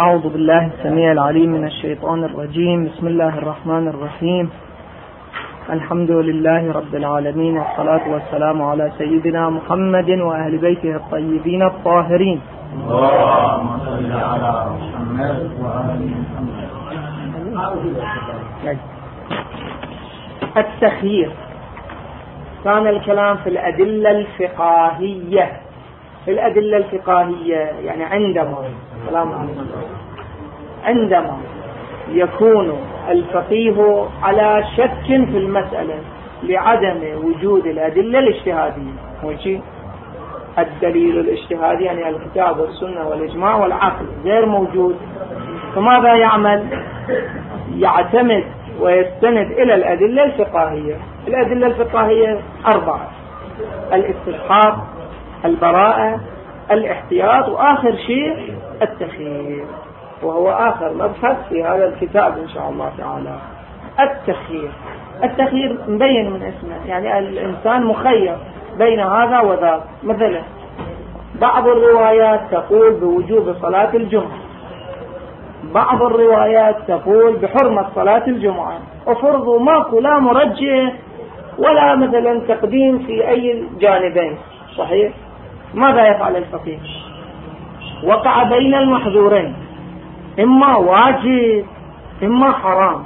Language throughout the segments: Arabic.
أعوذ بالله السميع العليم من الشيطان الرجيم. بسم الله الرحمن الرحيم. الحمد لله رب العالمين والصلاة والسلام على سيدنا محمد وأهل بيته الطيبين الطاهرين. على محمد التخيير. كان الكلام في الأدلة الفقاهية. الأدلة الفقاهية يعني عندما سلام عليكم. عندما يكون الفقيه على شك في المسألة لعدم وجود الأدلة الاجتهادية. وشي الدليل الاجتهادي يعني الكتاب والسنة والإجماع والعقل غير موجود. فماذا يعمل؟ يعتمد ويستند إلى الأدلة الفقهية. الأدلة الفقهية أربعة الاستصحاب البراءة الاحتياط وآخر شيء التخيير. وهو آخر مبحث في هذا الكتاب إن شاء الله تعالى. التخيير. التخيير مبين من اسمه. يعني الإنسان مخير بين هذا وذاك. مثلا بعض الروايات تقول بوجوب صلاة الجمعة. بعض الروايات تقول بحرمة صلاة الجمعة. وفرضوا ماكو لا مرجح ولا مثلا تقديم في أي جانبين. صحيح؟ ماذا يفعل الفقيه؟ وقع بين المحظورين إما واجب إما حرام.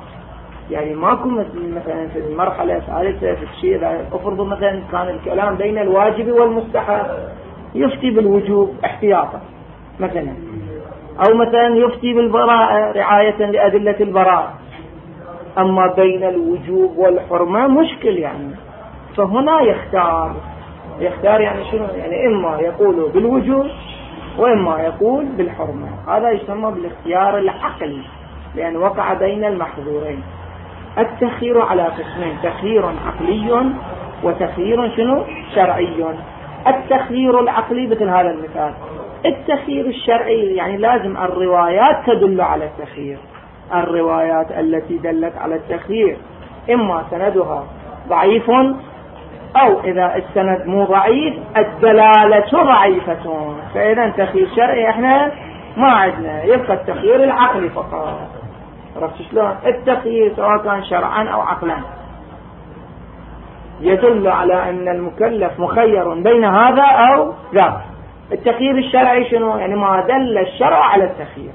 يعني ماكو مثلا في المرحلة الثالثة في الشيء افرضوا مثلا كان الكلام بين الواجب والمستحب يفتي بالوجوب احتياطا مثلا. أو مثلا يفتي بالبراءة رعاية لأدلة البراءة. أما بين الوجوب والحرمة مشكل يعني. فهنا يختار يختار يعني شنو؟ يعني إما يقول بالوجوب وإما يقول بالحرمة. هذا يسمى بالاختيار العقلي لأن وقع بين المحظورين. التخيير على قسمين تخيير عقلي وتخيير شنو؟ شرعي. التخيير العقلي مثل هذا المثال. التخيير الشرعي يعني لازم الروايات تدل على التخيير. الروايات التي دلت على التخيير. إما سندها ضعيف أو إذا السند مو ضعيف الدلالة ضعيفة. فإذا تخيير شرعي إحنا ما عندنا يبقى التخيير العقلي فقط. عرفت شلون؟ التخيير سواء كان شرعا أو عقلا. يدل على أن المكلف مخير بين هذا أو ذاك التخيير الشرعي شنو؟ يعني ما دل الشرع على التخيير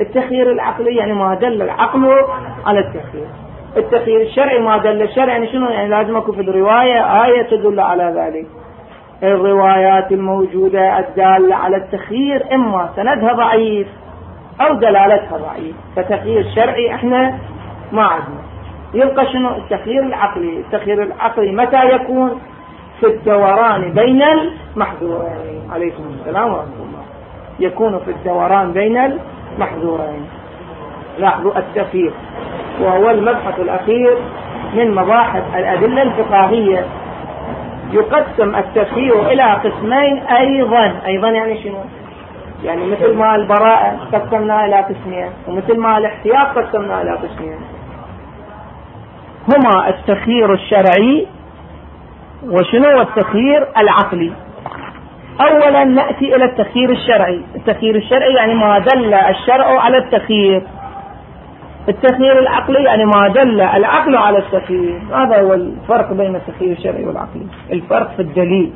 التخيير العقلي يعني ما دل العقل على التخيير التخيير الشرعي ما دل الشرع يعني شنو؟ يعني لازم اكو في الرواية آية تدل على ذلك. الروايات الموجودة الدالة على التخيير إما سندها ضعيف أو دلالتها ضعيف. فتخيير شرعي إحنا ما عندنا. يبقى شنو؟ التخيير العقلي. التخيير العقلي متى يكون؟ في الدوران بين المحظورين. عليكم السلام ورحمة الله. يكون في الدوران بين المحظورين. لاحظوا التخيير وهو المبحث الأخير من مباحث الأدلة الفقهية. يقسم التفسير إلى قسمين أيضا. أيضا يعني شنو؟ يعني مثل ما البراءة قسمناها إلى قسمين ومثل ما الاحتياط قسمناها إلى قسمين. هما التخيير الشرعي وشنو التخيير العقلي؟ اولا نأتي إلى التخيير الشرعي. التخيير الشرعي يعني ما دل الشرع على التخيير. التخيير العقلي يعني ما دل العقل على التخيير هذا هو الفرق بين التخيير الشرعي والعقلي. الفرق في الدليل.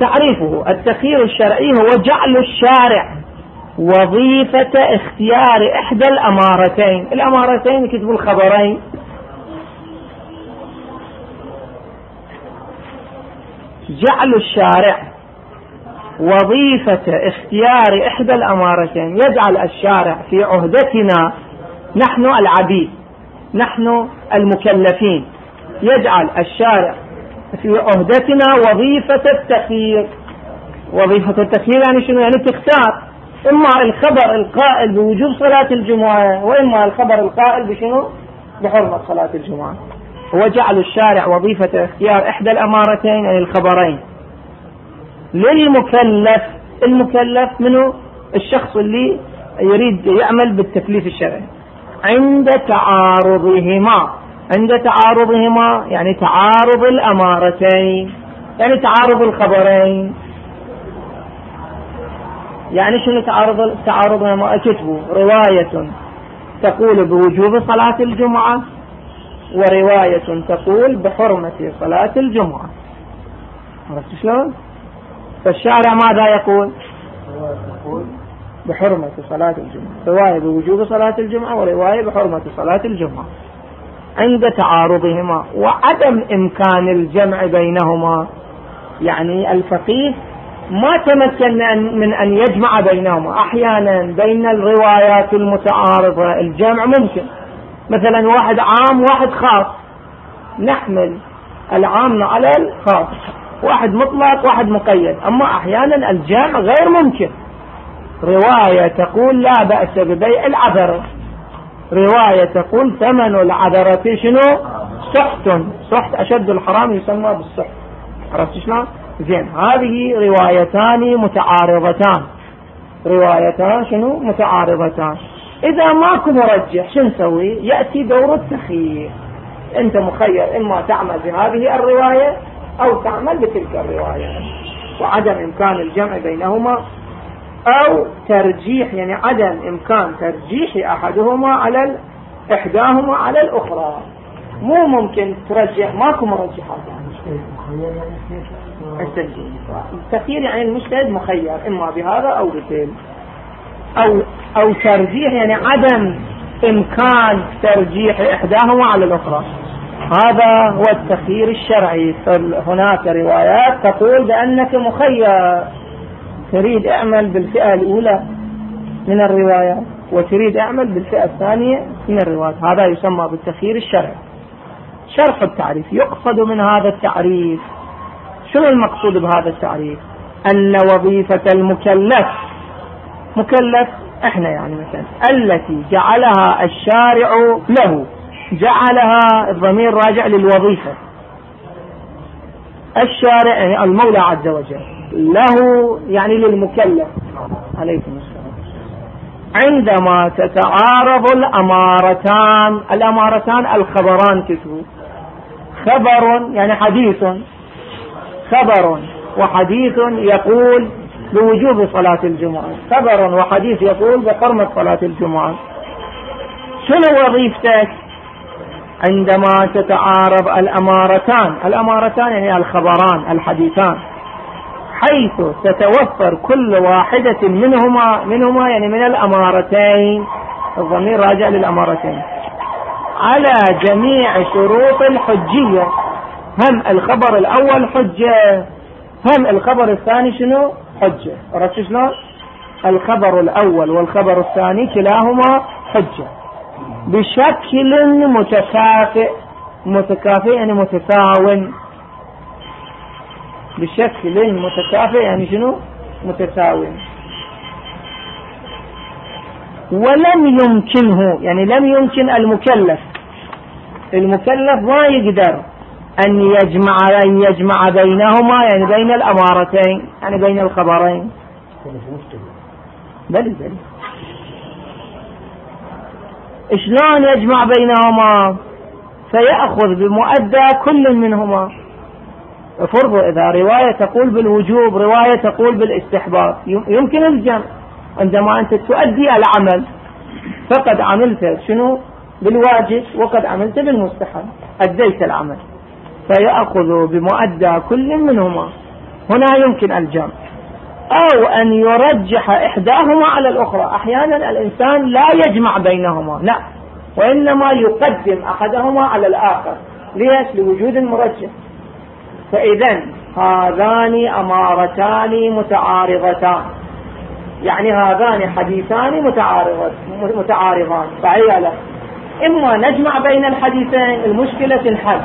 تعريفه التخيير الشرعي هو جعل الشارع وظيفة اختيار إحدى الأمارتين. الأمارتين كتب الخبرين. جعل الشارع وظيفة اختيار إحدى الأمارتين. يجعل الشارع في عهدتنا نحن العبيد نحن المكلفين. يجعل الشارع في عهدتنا وظيفة التخيير. وظيفة التخيير يعني شنو؟ يعني تختار. إما الخبر القائل بوجوب صلاة الجمعة وإما الخبر القائل بشنو؟ بحرمة صلاة الجمعة. وجعل الشارع وظيفة اختيار إحدى الأمارتين يعني الخبرين. للمكلف المكلف منه الشخص اللي يريد يعمل بالتكليف الشرعي. عند تعارضهما عند تعارضهما يعني تعارض الأمارتين يعني تعارض الخبرين يعني شنو تعارض تعارضهما كتبوا رواية تقول بوجوب صلاة الجمعة ورواية تقول بحرمة صلاة الجمعة عرفت شلون؟ فالشارع ماذا يقول؟ بحرمة صلاة الجمعة. رواية بوجوب صلاة الجمعة ورواية بحرمة صلاة الجمعة. عند تعارضهما وعدم إمكان الجمع بينهما. يعني الفقيه ما تمكن من أن يجمع بينهما. أحيانا بين الروايات المتعارضة الجمع ممكن. مثلا واحد عام واحد خاص. نحمل العام على الخاص. واحد مطلق واحد مقيد. أما أحيانا الجمع غير ممكن. رواية تقول لا بأس ببيع العذرة رواية تقول ثمن العذرة شنو؟ سحت سحت أشد الحرام يسمى بالسحت عرفت شلون؟ زين. هذه روايتان متعارضتان. روايتان شنو؟ متعارضتان. إذا ماكو مرجح شو نسوي؟ يأتي دور التخيير. أنت مخير إما تعمل بهذه الرواية أو تعمل بتلك الرواية. وعدم إمكان الجمع بينهما أو ترجيح يعني عدم إمكان ترجيح أحدهما على إحداهما على الأخرى. مو ممكن ترجح ماكو مرجحات التخيير يعني المجتهد مخير إما بهذا أو بتلك أو أو ترجيح يعني عدم إمكان ترجيح إحداهما على الأخرى. هذا هو التخيير الشرعي. فهناك روايات تقول بأنك مخير. تريد اعمل بالفئة الأولى من الروايات وتريد اعمل بالفئة الثانية من الروايات هذا يسمى بالتخيير الشرعي. شرح التعريف. يقصد من هذا التعريف شنو المقصود بهذا التعريف؟ أن وظيفة المكلف مكلف إحنا يعني مثلا التي جعلها الشارع له جعلها الضمير راجع للوظيفة. الشارع يعني المولى عز وجل. له يعني للمكلف. عليكم السلام. عندما تتعارض الأمارتان الأمارتان الخبران كتبوا خبر يعني حديث. خبر وحديث يقول بوجوب صلاة الجمعة. خبر وحديث يقول بحرمة صلاة الجمعة. شنو وظيفتك عندما تتعارض الأمارتان؟ الأمارتان يعني الخبران الحديثان. حيث تتوفر كل واحدة منهما منهما يعني من الأمارتين. الضمير راجع للأمارتين. على جميع شروط الحجية. هم الخبر الأول حجة. هم الخبر الثاني شنو؟ حجة. عرفت شلون؟ الخبر الأول والخبر الثاني كلاهما حجة. بشكل متكافئ. متكافئ يعني متساو بشكل متكافئ يعني شنو؟ متساو ولم يمكنه يعني لم يمكن المكلف. المكلف ما يقدر أن يجمع أن يجمع بينهما يعني بين الأمارتين يعني بين الخبرين. بل بل. شلون يجمع بينهما؟ فيأخذ بمؤدى كل منهما. فرضوا إذا رواية تقول بالوجوب رواية تقول بالاستحباب. يمكن الجمع. عندما أنت تؤدي العمل فقد عملت شنو؟ بالواجب وقد عملت بالمستحب. أديت العمل. فيأخذ بمؤدى كل منهما. هنا يمكن الجمع. أو أن يرجح إحداهما على الأخرى. أحيانا الإنسان لا يجمع بينهما. لا. وإنما يقدم أحدهما على الآخر. ليش؟ لوجود مرجح. فإذا هذان أمارتان متعارضتان. يعني هذان حديثان متعارضان. فعيلا إما نجمع بين الحديثين المشكلة تنحل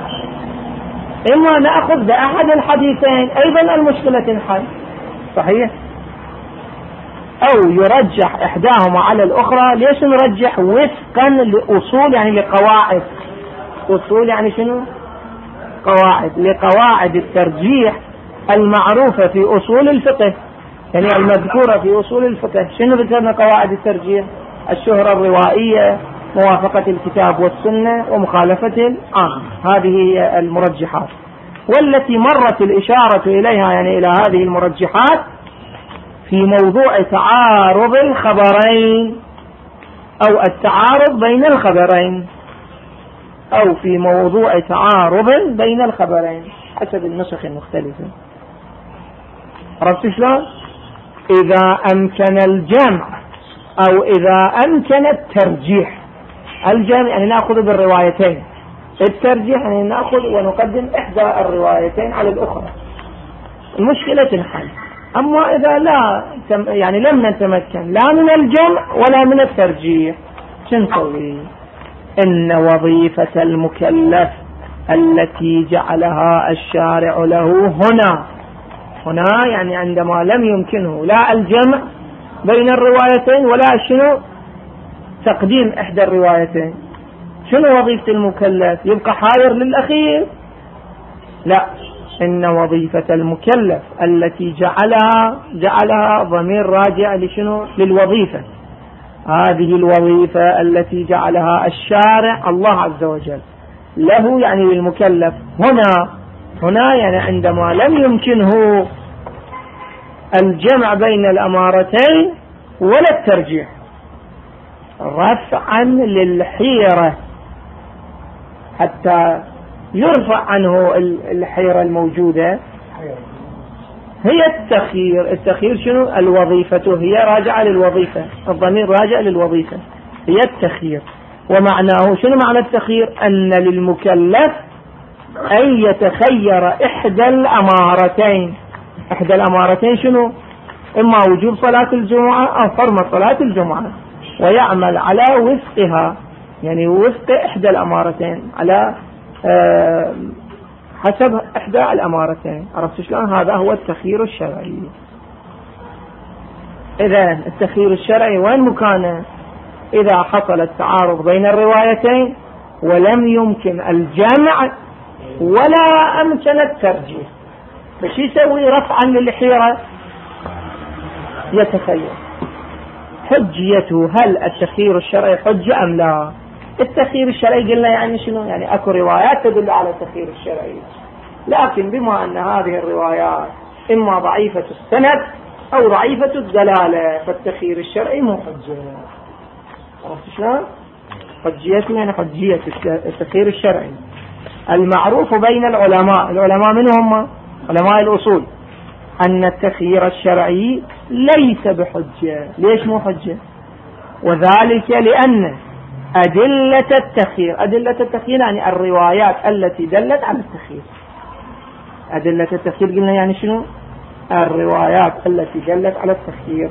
إما نأخذ بأحد الحديثين أيضا المشكلة تنحل صحيح؟ أو يرجح إحداهما على الأخرى. ليش نرجح وفقا لأصول يعني لقواعد؟ أصول يعني شنو؟ قواعد لقواعد الترجيح المعروفة في أصول الفقه. يعني المذكورة في أصول الفقه. شنو ذكرنا قواعد الترجيح؟ الشهرة الروائية موافقة الكتاب والسنة ومخالفة العام هذه هي المرجحات. والتي مرت الإشارة إليها يعني إلى هذه المرجحات في موضوع تعارض الخبرين أو التعارض بين الخبرين. أو في موضوع تعارض بين الخبرين حسب النسخ المختلفة عرفت شلون؟ إذا أمكن الجمع أو إذا أمكن الترجيح. الجمع يعني نأخذ بالروايتين. الترجيح يعني نأخذ ونقدم إحدى الروايتين على الأخرى. المشكلة تنحل. أما إذا لا يعني لم نتمكن لا من الجمع ولا من الترجيح نسوي؟ إن وظيفة المكلف التي جعلها الشارع له هنا. هنا يعني عندما لم يمكنه لا الجمع بين الروايتين ولا شنو؟ تقديم إحدى الروايتين. شنو وظيفة المكلف؟ يبقى حاير للأخير. لا إن وظيفة المكلف التي جعلها جعلها ضمير راجع لشنو؟ للوظيفة. هذه الوظيفة التي جعلها الشارع الله عز وجل. له يعني للمكلف هنا. هنا يعني عندما لم يمكنه الجمع بين الأمارتين ولا الترجيح. رفعا للحيرة. حتى يرفع عنه الحيرة الموجودة. هي التخيير. التخيير شنو؟ الوظيفة. هي راجعة للوظيفة. الضمير راجع للوظيفة. هي التخيير. ومعناه شنو معنى التخيير؟ أن للمكلف أن يتخير إحدى الأمارتين. إحدى الأمارتين شنو؟ إما وجوب صلاة الجمعة أو حرمة صلاة الجمعة. ويعمل على وفقها. يعني وفق إحدى الأمارتين. على آه، حسب إحدى الأمارتين. عرفت شلون؟ هذا هو التخيير الشرعي. إذا التخيير الشرعي وين مكانه؟ إذا حصل التعارض بين الروايتين ولم يمكن الجمع ولا أمكن الترجيح. بس يسوي رفعا للحيرة. يتخير حجيته هل التخيير الشرعي حجة أم لا؟ التخيير الشرعي قلنا يعني شنو؟ يعني أكو روايات تدل على التخيير الشرعي. لكن بما أن هذه الروايات إما ضعيفة السند أو ضعيفة الدلالة فالتخيير الشرعي مو حجة عرفت شلون؟ حجيته يعني حجية التخيير الشرعي. المعروف بين العلماء العلماء من هم؟ علماء الأصول. أن التخيير الشرعي ليس بحجة. ليش مو حجة؟ وذلك لأن أدلة التخيير. أدلة التخيير يعني الروايات التي دلت على التخيير. أدلة التخيير قلنا يعني شنو؟ الروايات التي دلت على التخيير.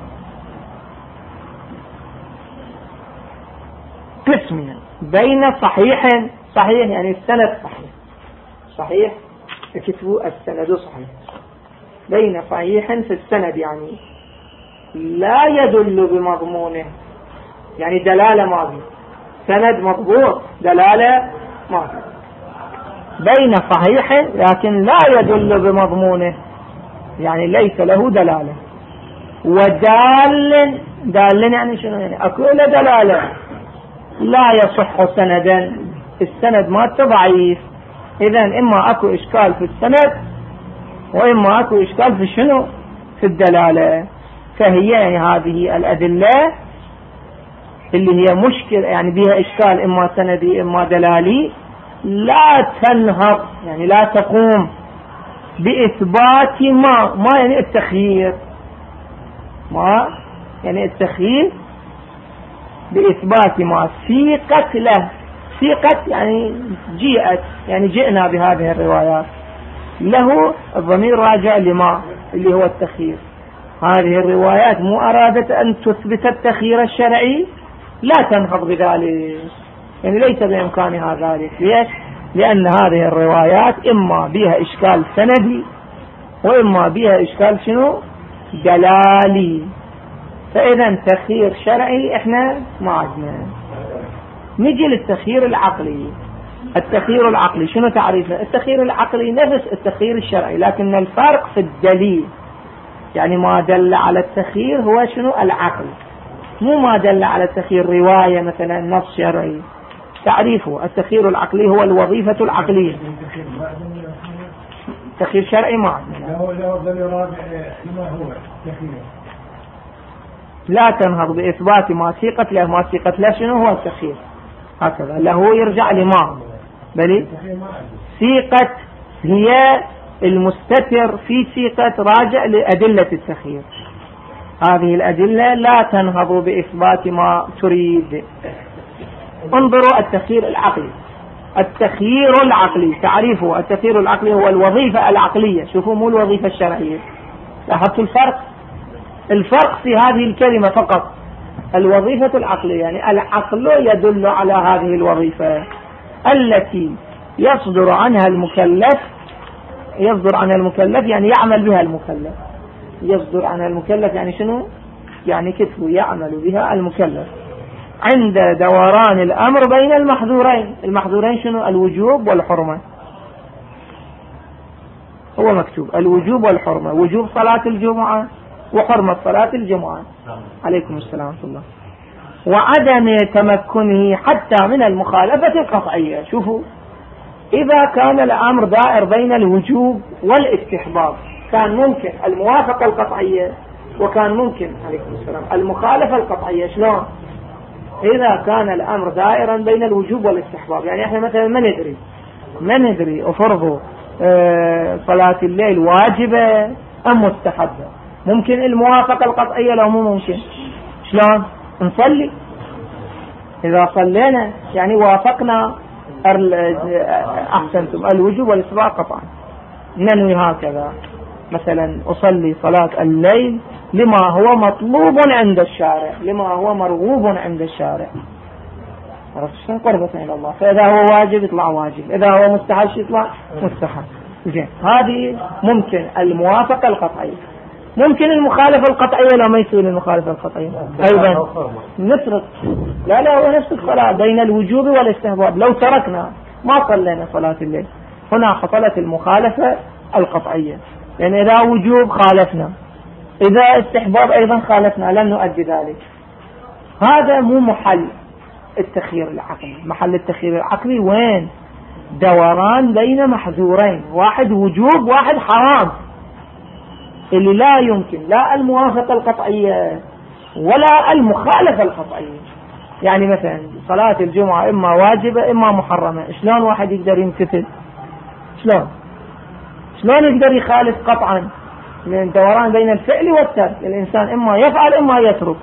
قسم بين صحيح صحيح يعني السند صحيح. صحيح؟ اكتبوا السند صحيح. بين صحيح في السند يعني لا يدل بمضمونه. يعني دلالة ماضية. سند مضبوط دلالة ماضية بين صحيح لكن لا يدل بمضمونه. يعني ليس له دلالة. ودال دال يعني شنو يعني؟ أكو له دلالة. لا يصح سندا. السند ما ضعيف. اذا إما أكو إشكال في السند وإما أكو إشكال في شنو؟ في الدلالة. فهي يعني هذه الأدلة. اللي هي مشكلة يعني بها إشكال إما سندي إما دلالي لا تنهض يعني لا تقوم بإثبات ما ما يعني التخيير. ما يعني التخيير بإثبات ما سيقت له سيقت يعني جيئت يعني جئنا بهذه الروايات. له الضمير راجع لما؟ اللي هو التخيير. هذه الروايات مو أرادت أن تثبت التخيير الشرعي لا تنهض بذلك. يعني ليس بإمكانها ذلك. ليش؟ لأن هذه الروايات إما بها إشكال سندي وإما بها إشكال شنو؟ دلالي. فإذا تخيير شرعي إحنا ما عندنا نجي للتخيير العقلي. التخيير العقلي شنو تعريفه؟ التخيير العقلي نفس التخيير الشرعي لكن الفرق في الدليل. يعني ما دل على التخيير هو شنو؟ العقل. مو ما دل على التخيير رواية مثلا نص شرعي. تعريفه التخيير العقلي هو الوظيفة العقلية. تخيير شرعي ما لا تنهض بإثبات ما سيقت له ما سيقت له شنو هو التخيير؟ هكذا. له يرجع لما بل سيقت هي المستتر في سيقة راجع لأدلة التخيير. هذه الأدلة لا تنهض بإثبات ما تريد. انظروا التخيير العقلي. التخيير العقلي تعريفه. التخيير العقلي هو الوظيفة العقلية. شوفوا مو الوظيفة الشرعية. لاحظتوا الفرق؟ الفرق في هذه الكلمة فقط. الوظيفة العقلية يعني العقل يدل على هذه الوظيفة التي يصدر عنها المكلف يصدر عنها المكلف يعني يعمل بها المكلف. يصدر عنها المكلف يعني شنو؟ يعني كتبه يعمل بها المكلف. عند دوران الأمر بين المحظورين. المحظورين شنو؟ الوجوب والحرمة. هو مكتوب. الوجوب والحرمة. وجوب صلاة الجمعة وحرمة صلاة الجمعة. عليكم السلام ورحمة الله. وعدم تمكنه حتى من المخالفة القطعية. شوفوا. إذا كان الأمر دائر بين الوجوب والاستحباب. كان ممكن الموافقة القطعية وكان ممكن عليكم السلام المخالفة القطعية شلون؟ إذا كان الأمر دائرا بين الوجوب والاستحباب يعني إحنا مثلا ما ندري ما ندري أفرضوا آه صلاة الليل واجبة أم مستحبة. ممكن الموافقة القطعية لو مو ممكن. شلون؟ نصلي. إذا صلينا يعني وافقنا أحسنتم الوجوب والاستحباب قطعا. ننوي هكذا. مثلا أصلي صلاة الليل لما هو مطلوب عند الشارع لما هو مرغوب عند الشارع. عرفت شلون؟ قربة إلى الله. فإذا هو واجب يطلع واجب إذا هو مستحب يطلع مستحب. زين. هذه ممكن الموافقة القطعية. ممكن المخالفة القطعية لا ما يصير المخالفة القطعية؟ أيضا. نترك لا لا هو نفس الصلاة بين الوجوب والاستهباب لو تركنا ما صلينا صلاة الليل. هنا حصلت المخالفة القطعية. يعني إذا وجوب خالفنا. إذا استحباب أيضا خالفنا. لم نؤدي ذلك. هذا مو محل التخيير العقلي. محل التخيير العقلي وين؟ دوران بين محذورين. واحد وجوب واحد حرام. اللي لا يمكن لا الموافقة القطعية ولا المخالفة القطعية. يعني مثلا صلاة الجمعة إما واجبة إما محرمة. شلون واحد يقدر يمتثل شلون؟ شلون يقدر يخالف قطعا. من دوران بين الفعل والترك. الإنسان إما يفعل إما يترك.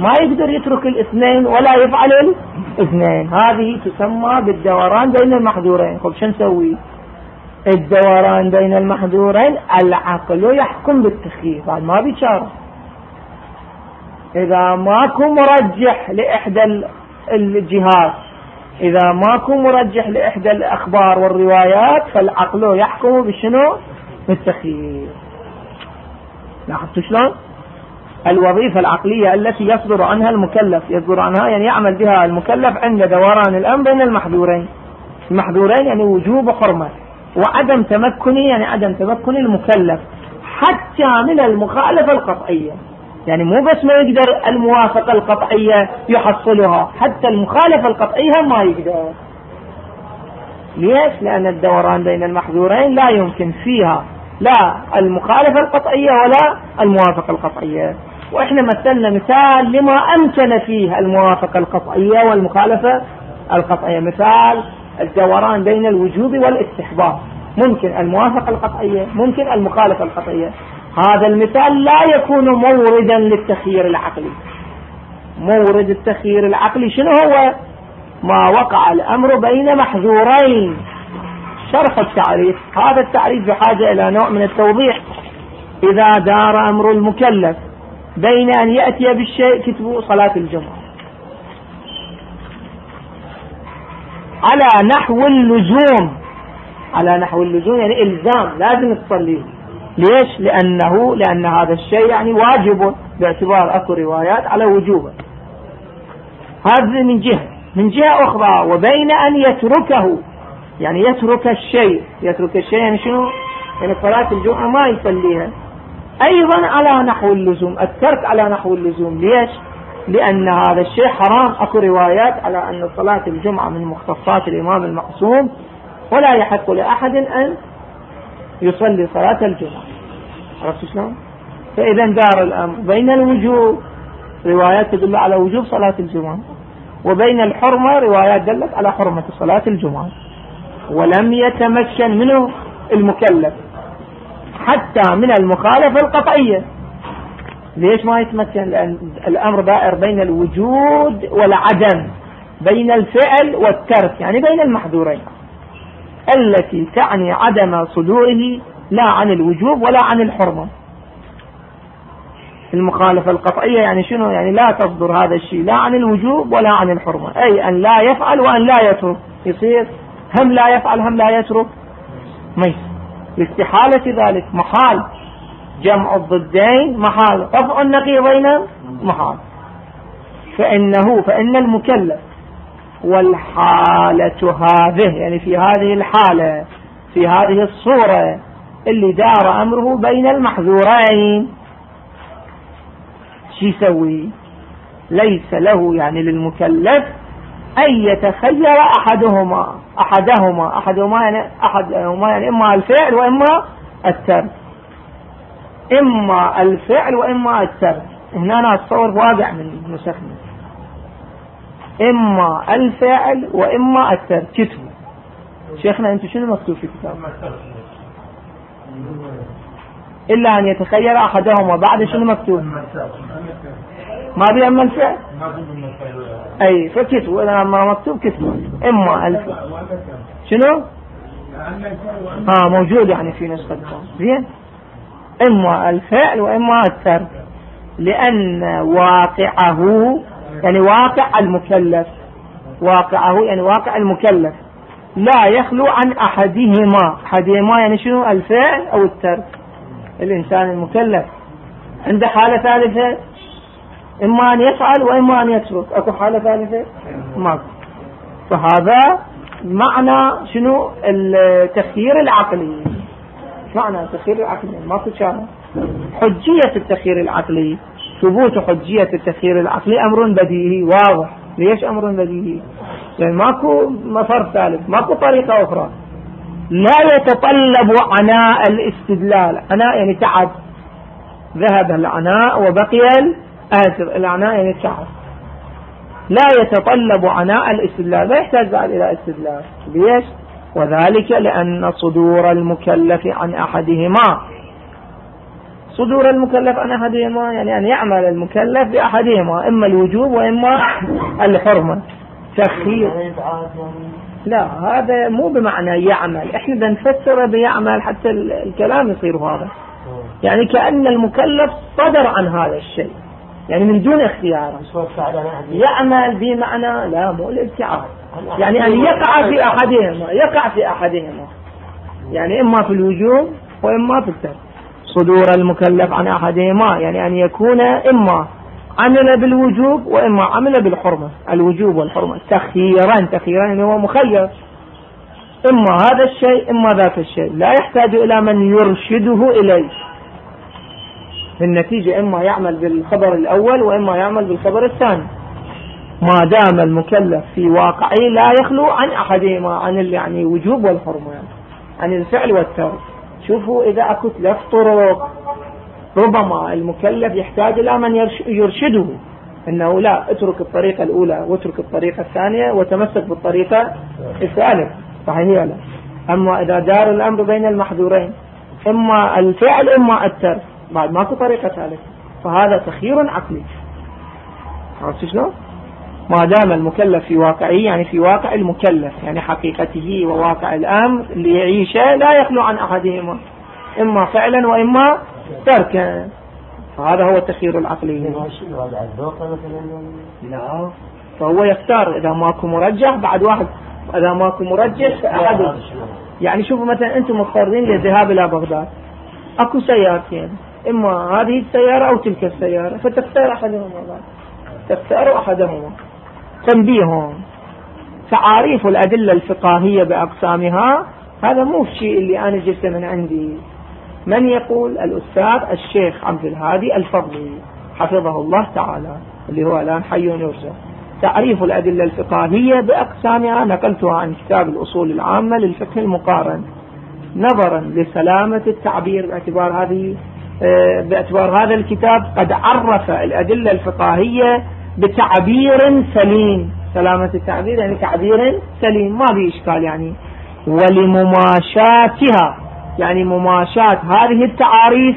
ما يقدر يترك الاثنين ولا يفعل الاثنين. هذه تسمى بالدوران بين المحذورين. خب شو نسوي؟ الدوران بين المحذورين العقل يحكم بالتخيير. بعد ما بيشارك إذا ماكو مرجح لإحدى الجهات إذا ماكو مرجح لإحدى الأخبار والروايات فالعقل يحكم بشنو؟ بالتخيير. لاحظتوا شلون؟ الوظيفة العقلية التي يصدر عنها المكلف يصدر عنها يعني يعمل بها المكلف عند دوران الأمر بين المحذورين. المحذورين يعني وجوب حرمة وعدم تمكنه يعني عدم تمكن المكلف حتى من المخالفة القطعية. يعني مو بس ما يقدر الموافقة القطعية يحصلها حتى المخالفة القطعية ما يقدر. ليش؟ لأن الدوران بين المحظورين لا يمكن فيها لا المخالفة القطعية ولا الموافقة القطعية. وإحنا مثلنا مثال لما أمكن فيه الموافقة القطعية والمخالفة القطعية. مثال الدوران بين الوجوب والاستحباب. ممكن الموافقة القطعية ممكن المخالفة القطعية. هذا المثال لا يكون موردا للتخيير العقلي. مورد التخيير العقلي شنو هو؟ ما وقع الأمر بين محذورين. شرح التعريف. هذا التعريف بحاجة إلى نوع من التوضيح. إذا دار أمر المكلف بين أن يأتي بالشيء كتبوا صلاة الجمعة. على نحو اللزوم. على نحو اللزوم يعني إلزام لازم تصليه ليش؟ لأنه لأن هذا الشيء يعني واجب باعتبار أكو روايات على وجوبه هذا من جهة. من جهة أخرى وبين أن يتركه. يعني يترك الشيء. يترك الشيء يعني شنو؟ يعني صلاة الجمعة ما يصليها. أيضا على نحو اللزوم. الترك على نحو اللزوم. ليش؟ لأن هذا الشيء حرام. أكو روايات على أن صلاة الجمعة من مختصات الإمام المعصوم ولا يحق لأحد أن يصلي صلاة الجمعة. عرفت شلون؟ فإذا دار الأمر بين الوجوب روايات تدل على وجوب صلاة الجمعة وبين الحرمة روايات دلت على حرمة صلاة الجمعة. ولم يتمكن منه المكلف حتى من المخالفة القطعية. ليش ما يتمكن؟ لأن الأمر دائر بين الوجود والعدم بين الفعل والترك يعني بين المحذورين. التي تعني عدم صدوره لا عن الوجوب ولا عن الحرمة. المخالفة القطعية يعني شنو؟ يعني لا تصدر هذا الشيء لا عن الوجوب ولا عن الحرمة. أي أن لا يفعل وأن لا يترك. يصير هم لا يفعل هم لا يترك. يصير لاستحالة ذلك. محال. جمع الضدين محال. رفع النقيضين محال. فإنه فإن المكلف والحالة هذه يعني في هذه الحالة في هذه الصورة اللي دار أمره بين المحذورين. شو يسوي؟ ليس له يعني للمكلف أن يتخير أحدهما أحدهما أحدهما يعني أحدهما يعني إما الفعل وإما الترك. إما الفعل وإما الترك. هنا أنا أتصور واقع من نسخنا إما الفعل وإما الترك. كتبوا. شيخنا أنتم شنو مكتوب في الكتاب إلا أن يتخير أحدهما. بعد شنو مكتوب؟ ما بي أما الفعل؟ أي فكتبوا. إذا ما مكتوب كتبوا. إما الفعل شنو؟ آه موجود يعني في نسختكم زين. إما الفعل وإما الترك. لأن واقعه يعني واقع المكلف. واقعه يعني واقع المكلف. لا يخلو عن أحدهما. أحدهما يعني شنو؟ الفعل أو الترك. الإنسان المكلف. عنده حالة ثالثة إما أن يفعل وإما أن يترك. أكو حالة ثالثة؟ ماكو فهذا معنى شنو؟ التخيير العقلي. معنى التخيير العقلي. ماكو كان حجية التخيير العقلي. ثبوت حجية التخيير العقلي أمر بديهي واضح. ليش أمر بديهي؟ لأن ماكو مفر ثالث ماكو طريقة أخرى. لا يتطلب عناء الاستدلال. عناء يعني تعب. ذهب العناء وبقي الآسف العناء يعني تعب. لا يتطلب عناء الاستدلال. لا يحتاج بعد إلى استدلال. ليش؟ وذلك لأن صدور المكلف عن أحدهما. صدور المكلف عن أحدهما يعني أن يعمل المكلف بأحدهما إما الوجوب وإما الحرمة. تخيير لا هذا مو بمعنى يعمل. إحنا بنفسره بيعمل حتى الكلام يصير هذا يعني كأن المكلف صدر عن هذا الشيء. يعني من دون اختيار. يعمل بمعنى لا مو الابتعاد. يعني أن يقع في أحدهما يقع في أحدهما. يعني إما في الوجوب وإما في الترك. صدور المكلف عن أحدهما يعني أن يكون إما عمل بالوجوب وإما عمل بالحرمة. الوجوب والحرمة. تخييرا تخييرا يعني هو مخير. إما هذا الشيء إما ذاك الشيء. لا يحتاج إلى من يرشده إليه. النتيجة إما يعمل بالخبر الأول وإما يعمل بالخبر الثاني. ما دام المكلف في واقعه لا يخلو عن أحدهما عن يعني وجوب والحرمة يعني. عن الفعل والترك. شوفوا إذا أكو ثلاث طرق. ربما المكلف يحتاج إلى من يرشده. أنه لا اترك الطريقة الأولى واترك الطريقة الثانية وتمسك بالطريقة الثالثة. صحيح لا؟ أما إذا دار الأمر بين المحذورين إما الفعل إما الترك. بعد ماكو طريقة ثالثة. فهذا تخيير عقلي. عرفت شلون؟ ما دام المكلف في واقعه يعني في واقع المكلف يعني حقيقته وواقع الأمر اللي يعيشه لا يخلو عن أحدهما إما فعلا وإما تركا. فهذا هو التخيير العقلي. لا فهو يختار إذا ماكو مرجح بعد واحد إذا ماكو مرجح فأحد يعني شوفوا مثلا أنتم مضطرين للذهاب إلى بغداد. أكو سيارتين إما هذه السيارة أو تلك السيارة فتختار أحدهما تختار أحدهما. تنبيه تعاريف الأدلة الفقهية بأقسامها هذا مو الشيء اللي أنا جبت من عندي. من يقول؟ الأستاذ الشيخ عبد الهادي الفضلي حفظه الله تعالى اللي هو الآن حي يرزق. تعريف الأدلة الفقهية بأقسامها نقلتها عن كتاب الأصول العامة للفقه المقارن. نظرا لسلامة التعبير باعتبار هذه آه، باعتبار هذا الكتاب قد عرف الأدلة الفقهية بتعبير سليم. سلامة التعبير يعني تعبير سليم. ما في إشكال يعني. ولمماشاتها. يعني مماشاة هذه التعاريف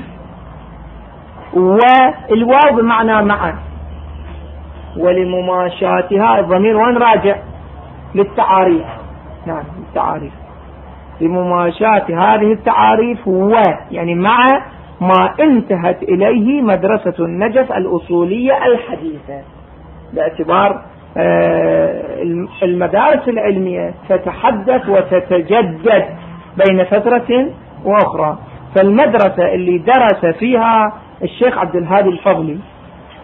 والواو بمعنى معا. ولمماشاتها الضمير وين راجع؟ للتعاريف. نعم التعاريف لمماشاة هذه التعاريف و يعني مع ما انتهت إليه مدرسة النجف الأصولية الحديثة. باعتبار آه، المدارس العلمية تتحدث وتتجدد بين فترة وأخرى. فالمدرسة اللي درس فيها الشيخ عبد الهادي الفضلي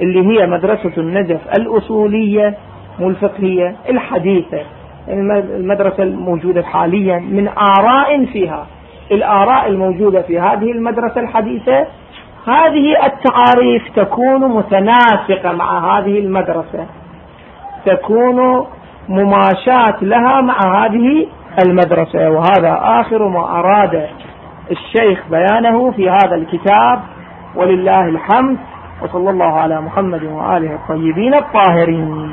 اللي هي مدرسة النجف الأصولية مو الفقهية الحديثة المدرسة الموجودة حاليا من آراء فيها الآراء الموجودة في هذه المدرسة الحديثة هذه التعاريف تكون متناسقة مع هذه المدرسة. تكون مماشاة لها مع هذه المدرسة. وهذا آخر ما أراد الشيخ بيانه في هذا الكتاب. ولله الحمد. وصلى الله على محمد وآله الطيبين الطاهرين.